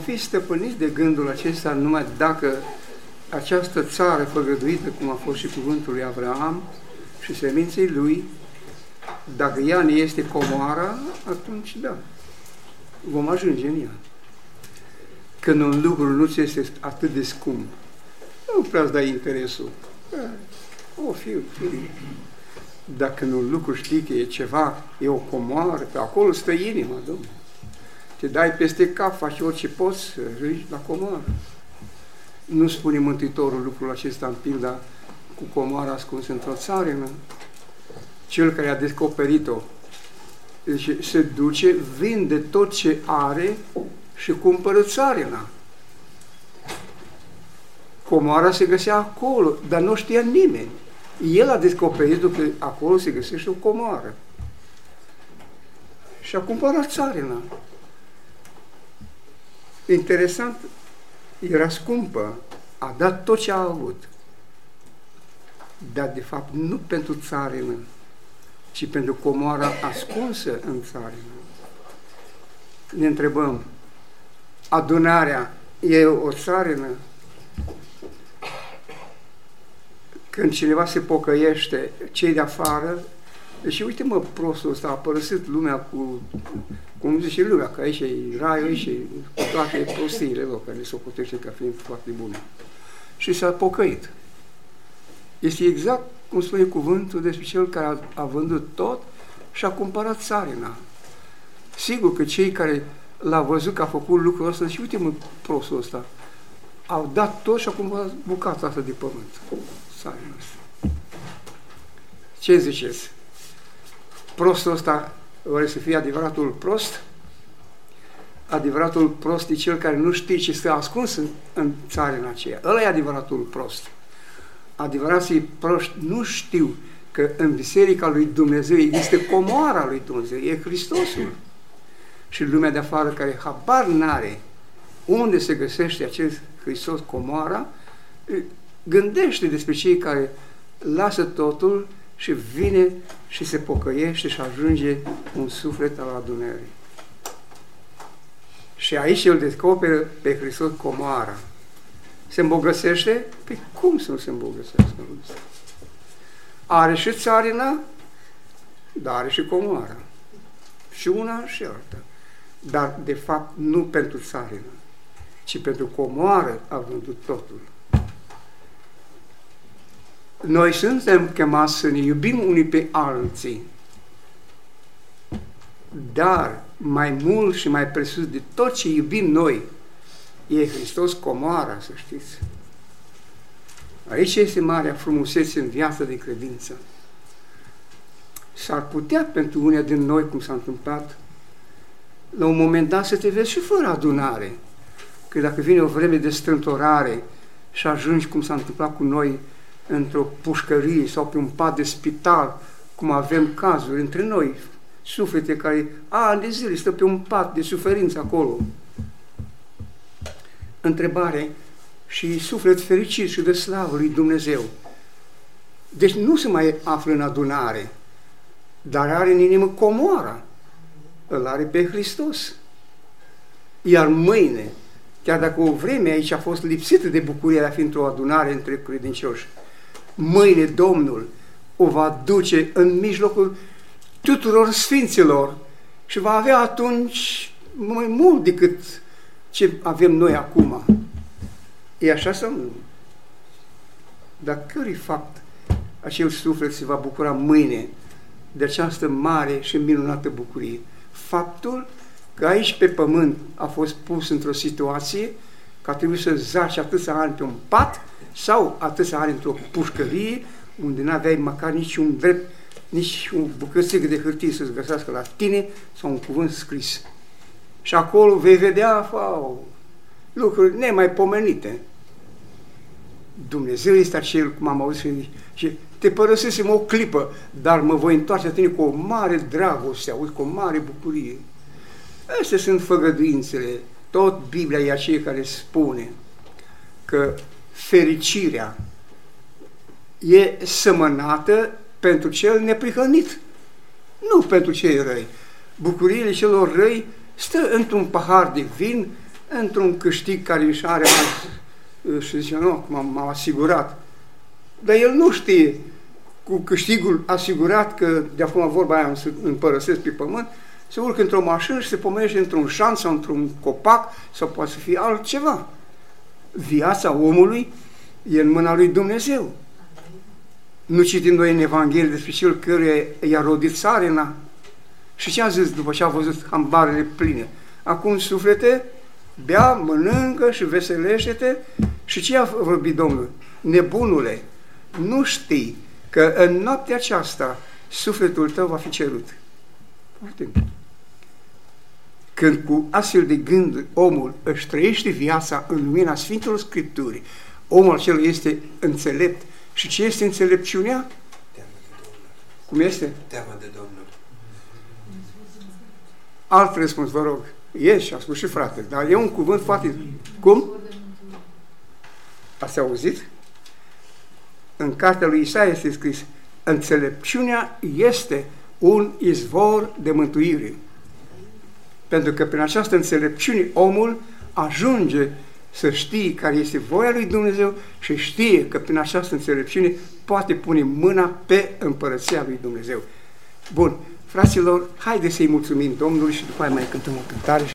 fi stăpâniți de gândul acesta numai dacă această țară făgăduită, cum a fost și cuvântul lui Abraham și seminței lui, dacă ea ne este comoara, atunci da, vom ajunge în ea. Când un lucru nu ți este atât de scump, nu prea dai interesul. O, fi, fi. Dacă un lucru știi că e ceva, e o comoară, pe acolo stă inima, domnule. Te dai peste cap, faci orice poți, ridici la comoară. Nu spune Mântuitorul lucrul acesta în pilda cu comoara ascuns într-o țarină. Cel care a descoperit-o deci se duce, vinde tot ce are și cumpără țarina. Comoara se găsea acolo, dar nu știa nimeni. El a descoperit că acolo se găsește o comoară. Și a cumpărat țarina. Interesant, era scumpă, a dat tot ce a avut. Dar, de fapt, nu pentru țarină, ci pentru comoara ascunsă în țarină. Ne întrebăm, adunarea e o țarină? Când cineva se pocăiește, cei de afară, deci uite mă, prostul ăsta a părăsit lumea cu cum zice lumea, că aici e raiul, aici e cu toate prostiile lor, care le socotește ca fiind foarte bune. Și s-a pocăit. Este exact cum spune cuvântul despre cel care a, a vândut tot și a cumpărat țarina. Sigur că cei care l-au văzut că a făcut lucrul ăsta, și uite mă, prostul ăsta, au dat tot și a cumpărat bucata asta de pământ. Țarina asta. Ce ziceți? Prostul ăsta Oare să fie adevăratul prost? Adevăratul prost e cel care nu știe ce stă ascuns în, în țara aceea. Ăla e adevăratul prost. Adevărații proști nu știu că în Biserica lui Dumnezeu există comoara lui Dumnezeu, e Hristosul. Și lumea de afară care habar n-are unde se găsește acest Hristos comoara, gândește despre cei care lasă totul și vine și se pocăiește și ajunge un suflet al adunării. Și aici el descoperă pe Hristos comoara. Se îmbogăsește? Pe păi cum să nu se îmbogăsească? Are și țarina, dar are și comoara. Și una și alta. Dar, de fapt, nu pentru țarină, ci pentru comoară a vândut totul. Noi suntem chemați să ne iubim unii pe alții, dar mai mult și mai presus de tot ce iubim noi, e Hristos comoara, să știți. Aici este marea frumusețe în viața de credință. S-ar putea pentru unii din noi, cum s-a întâmplat, la un moment dat să te vezi și fără adunare. Că dacă vine o vreme de strântorare și ajungi, cum s-a întâmplat cu noi, într-o pușcărie sau pe un pat de spital, cum avem cazuri între noi, suflete care ani de zile stă pe un pat de suferință acolo. Întrebare și suflet fericit și de slavă lui Dumnezeu. Deci nu se mai află în adunare, dar are în inimă comoara. Îl are pe Hristos. Iar mâine, chiar dacă o vreme aici a fost lipsită de bucurie de a fi într-o adunare între credincioși, mâine Domnul o va duce în mijlocul tuturor sfinților și va avea atunci mai mult decât ce avem noi acum. E așa sau nu? Dar cărui fapt acel suflet se va bucura mâine de această mare și minunată bucurie? Faptul că aici pe pământ a fost pus într-o situație că a trebuit să zaci atâția ani pe un pat sau atâția ani într-o pușcărie unde n-aveai măcar nici un drept, nici un bucățică de hârtie să-ți găsească la tine sau un cuvânt scris. Și acolo vei vedea fau, lucruri nemaipomenite. Dumnezeu este acel, cum am auzit, și te părăsesem o clipă, dar mă voi întoarce la tine cu o mare dragoste, auzi, cu o mare bucurie. Astea sunt făgăduințele. Tot Biblia e aceea care spune că fericirea e sămănată pentru cel neprihănit, nu pentru cei răi. Bucuriile celor răi stă într-un pahar de vin într-un câștig care își are și zice, nu, m-am asigurat. Dar el nu știe cu câștigul asigurat că de acum vorba aia să împărăsesc pe pământ, se urcă într-o mașină și se pomenește într-un șanț sau într-un copac sau poate să fie altceva. Viața omului e în mâna lui Dumnezeu. Nu citim noi în Evanghelie despre cel care i-a rodit sarina? Și ce a zis după ce a văzut hambarele pline? Acum suflete, bea, mănâncă și veselește-te. Și ce a vorbit Domnul? Nebunule, nu știi că în noaptea aceasta sufletul tău va fi cerut. Când cu astfel de gând omul își trăiește viața în lumina Sfintelor Scripturii, omul acela este înțelept. Și ce este înțelepciunea? Teamă de Domnul. Cum este? Teamă de Domnul. Alt răspuns, vă rog. E și a spus și frate, dar e un cuvânt foarte... Cum? Ați auzit? În cartea lui Isaia este scris Înțelepciunea este un izvor de mântuire. Pentru că prin această înțelepciune omul ajunge să știe care este voia lui Dumnezeu și știe că prin această înțelepciune poate pune mâna pe împărăția lui Dumnezeu. Bun, fraților, haideți să-i mulțumim Domnului și după aia mai cântăm o cântare.